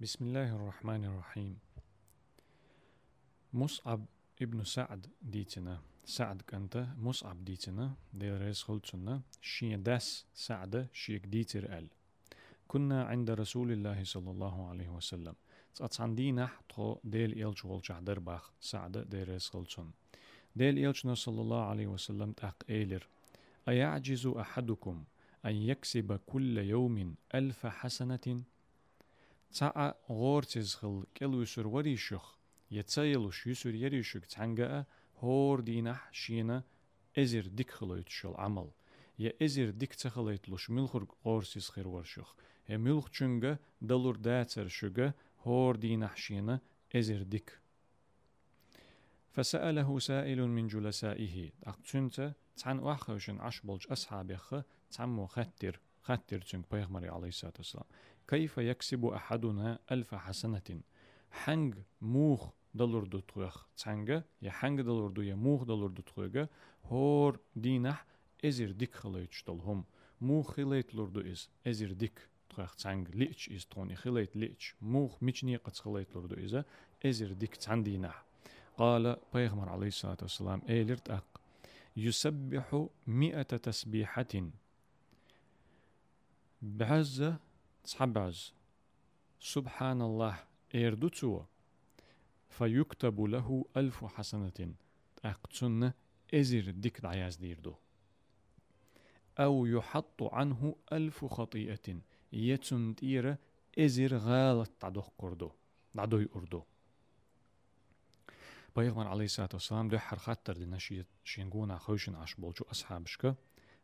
بسم الله الرحمن الرحيم. مصعب ابن سعد ديتنا. سعد كنت مصعب ديتنا دير ريس خلتنا. شي داس سعد شيك ديتر ال. كنا عند رسول الله صلى الله عليه وسلم. تقطعن دينا تخو ديل إلج والجع درباخ سعد دير ريس خلتن ديل إلجنا صلى الله عليه وسلم تاق إيلر. أيعجز أحدكم أن يكسب كل يوم ألف حسنة؟ تاع غور تزخل كل يسر وريشخ يتسيلوش يسر يريشك تعنقا هور دينح شينا ازر ديك خلويت شل عمل يا ازر ديك تخليت لوش ملخر غور خير ورشخ يا ملخ چنگا دلور داتر شغا هور دينح شينا ازر ديك فسأله سائل من جلسائه أقتنت تان واخوشن عشبلج أصحابخ تامو خطر خطر چنگ پیغمبر عليه الصلاة والسلام كيف يكسب أحدنا ألف حسنة؟ حنگ موخ دلور دو تخوخ تانگا يا حنگ دلور دو يا موخ دلور دو تخوغا هور دينح ازر ديك خليت شتلهم موخ خليت لور دو إز ازر ديك تخوخ تانگ ليش إز توني خليت ليش موخ ميچني قد خليت لور دو إز ازر ديك تان دينح قال پیغمبر عليه الصلاة والسلام ايلرت أق يسبح مئة تسبيحة بعزة تصحبعز سبحان الله إردتو فيكتب له ألف حسنة. أقتن إزر ديك دعياز ديردو. أو يحط عنه ألف خطيئة. يتن تير إزر غالت تعدوخ قردو. دعدوي أردو بيغمر عليه الصلاة والسلام ده حرخات دينا شينغونا خوشن عش بولجو أصحابشك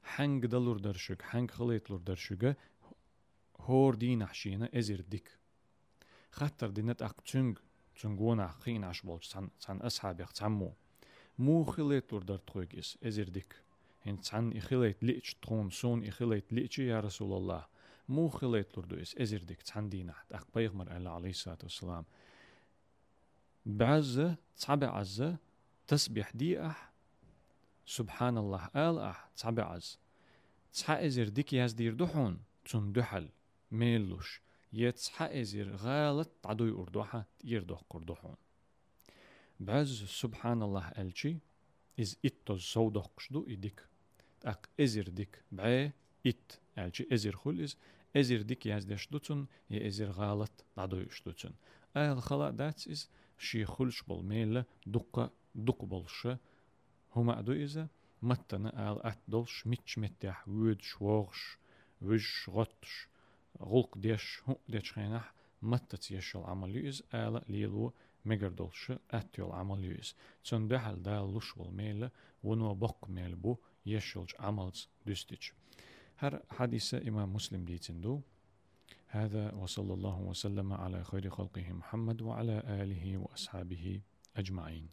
حنگ دلور درشك حنگ خليت لور درشك هور دين عشينا ازر ديك خطر دينت اق تشنگ تشنگونا خين عش بولج سان سان أصحابك تسمو مو خليت لور در تخويجس ازر ديك هن سان إخليت ليش تون سون إخليت ليش يا رسول الله مو خليت لور دو اس ازر ديك تسان دينا اق بيغمر عليه الصلاة والسلام بعزة تصعب عزة تسبح دي أح سبحان الله آل أح تصعب عز تصحى إزر ديك ياز دير دحون تون دحل ميلوش يتصحى إزر غالت تعدوي أردوحة يردوح قردوحون بعز سبحان الله ألشي إز إتو زودوح قشدو إديك أق إزر ديك بعي إت ألشي إزر خل إز إزر ديك ياز دشدوتون يا إزر غالت تعدوي أشدوتون آل خلا داتس إز شي خلش بول ميلا دقة دق بولش هما أدو إذا متنا آل أت دولش ميتش متاح وود شوغش وش غطش غلق ديش هو ديش خينح متت يشل عمليز آل ليلو مگر دولش أت يول عمليز تون دهل دال لش ميلا ونو بق ميل بو يشلج عملز دستيج هر حديث إمام مسلم ديتندو هذا وصلى الله وسلم على خير خلقه محمد وعلى آله وأصحابه أجمعين.